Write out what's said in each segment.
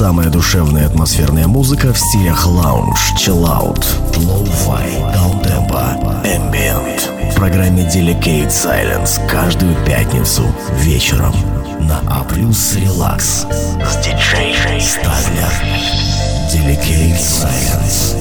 Самая душевная атмосферная музыка в стилях лаунж, чиллаут, лоу-фай, даунтемпо, ambient. В программе Delicate Silence каждую пятницу вечером на A+, Relax с диджей Стаглер. Delicate Silence.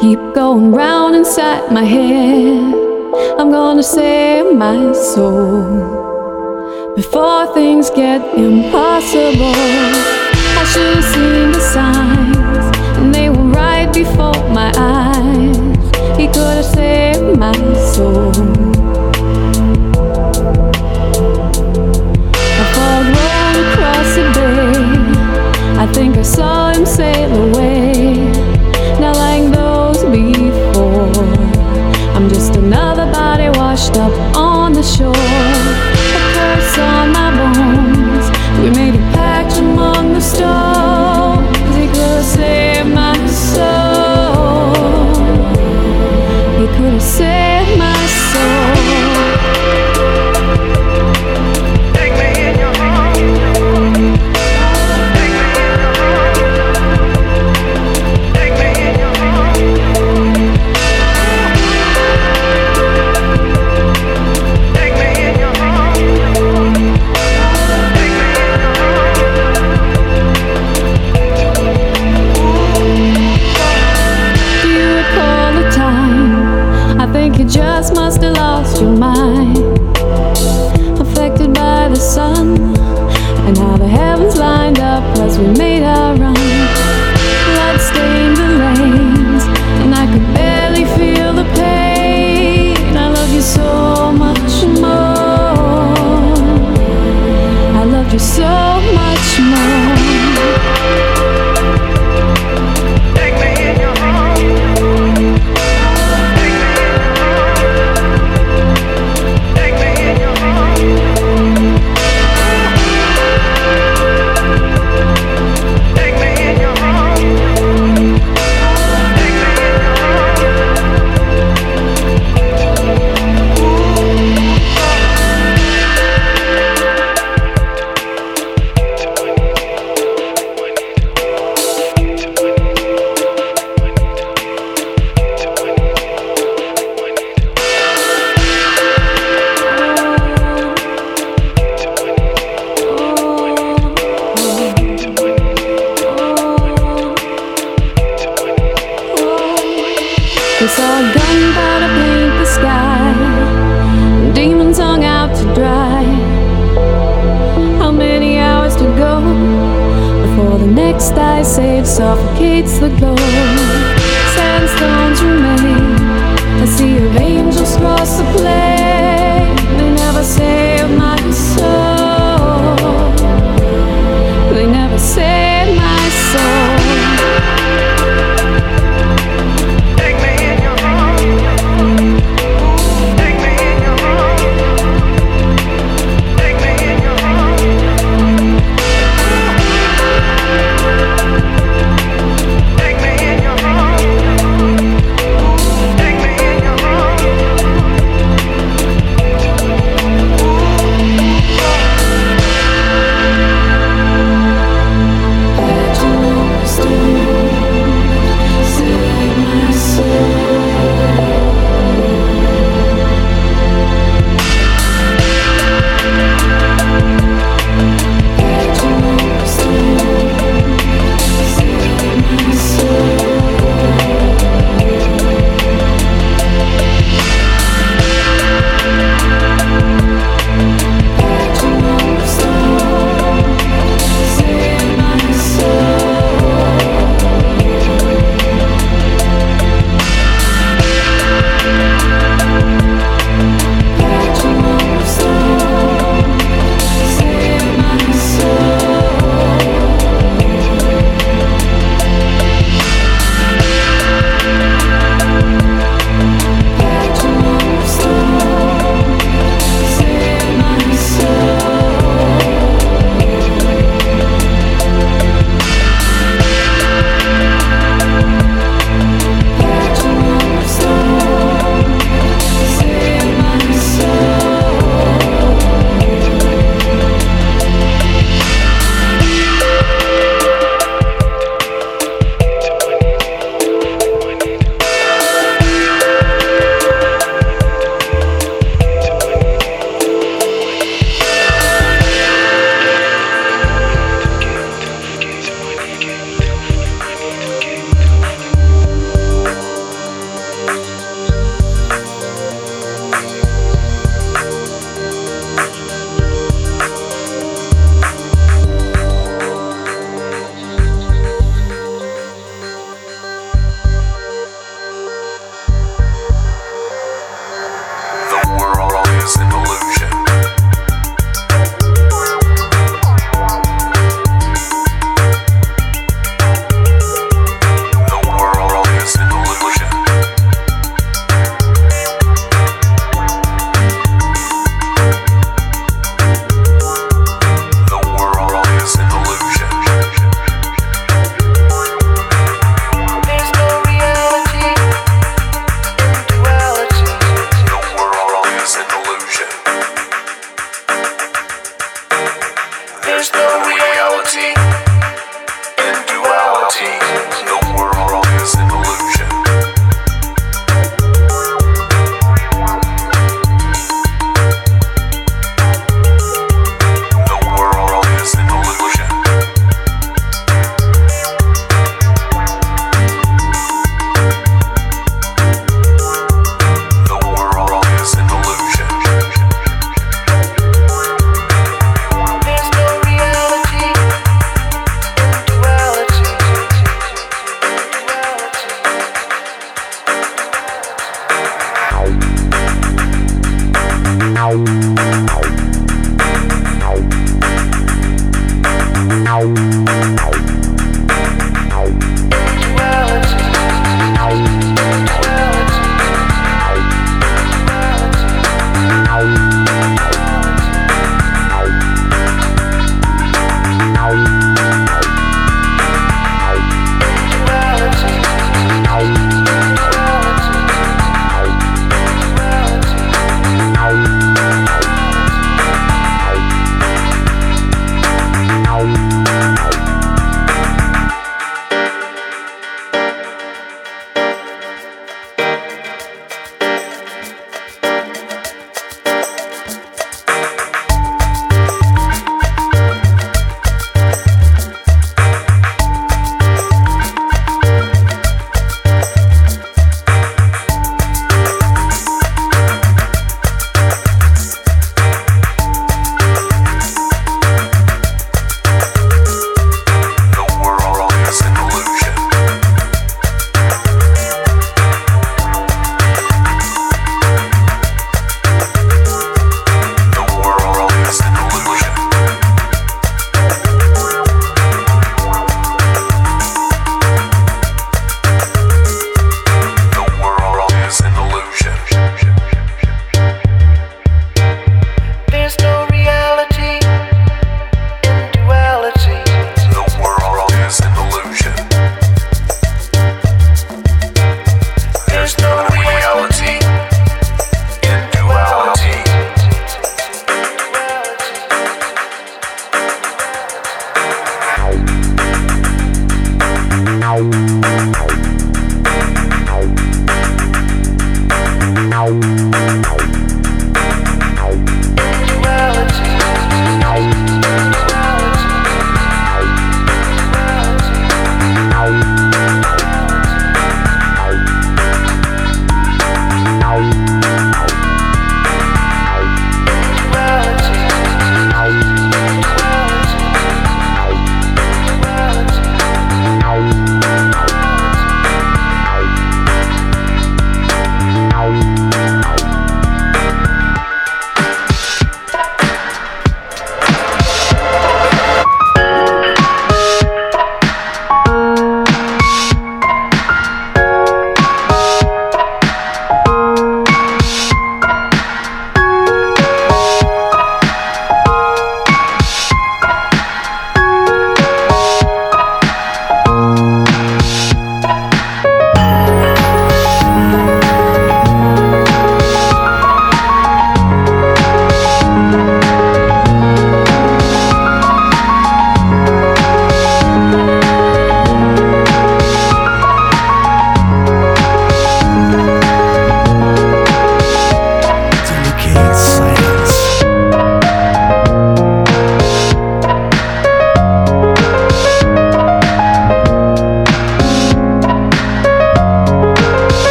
keep going round inside my head. I'm gonna save my soul before things get impossible. I should have seen the signs, and they were right before my eyes. He could have saved my soul. I fall across the bay. I think I saw him sail away before. I'm just another body washed up on the shore. so much more.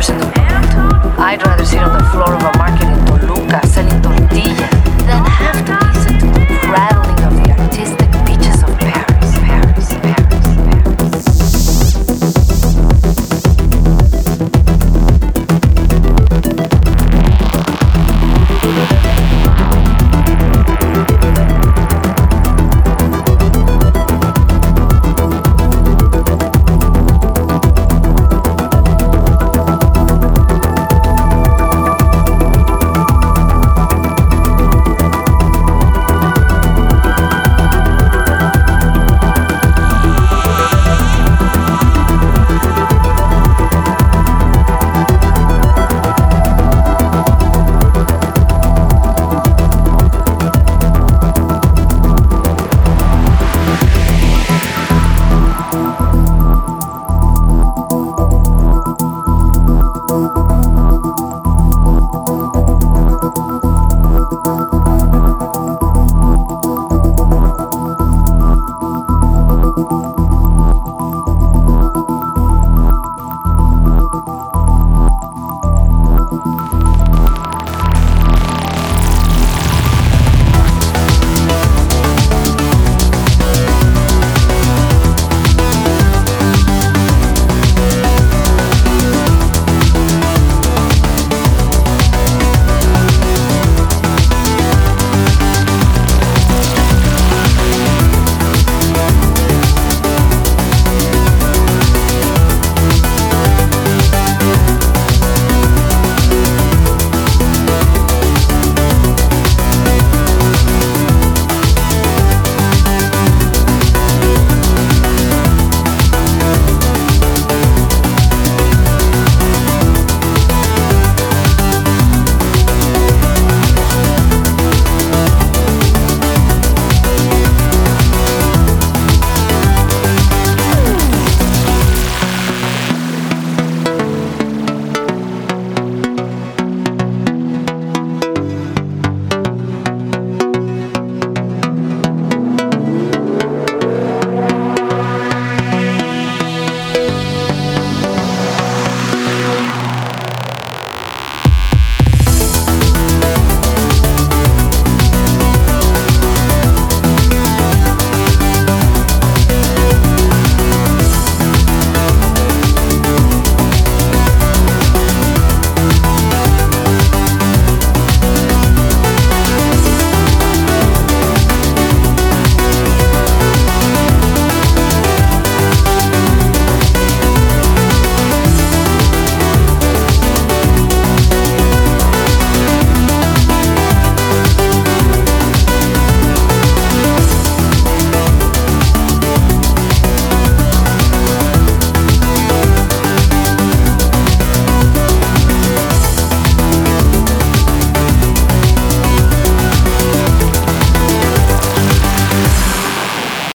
person. I'd rather sit on the floor of a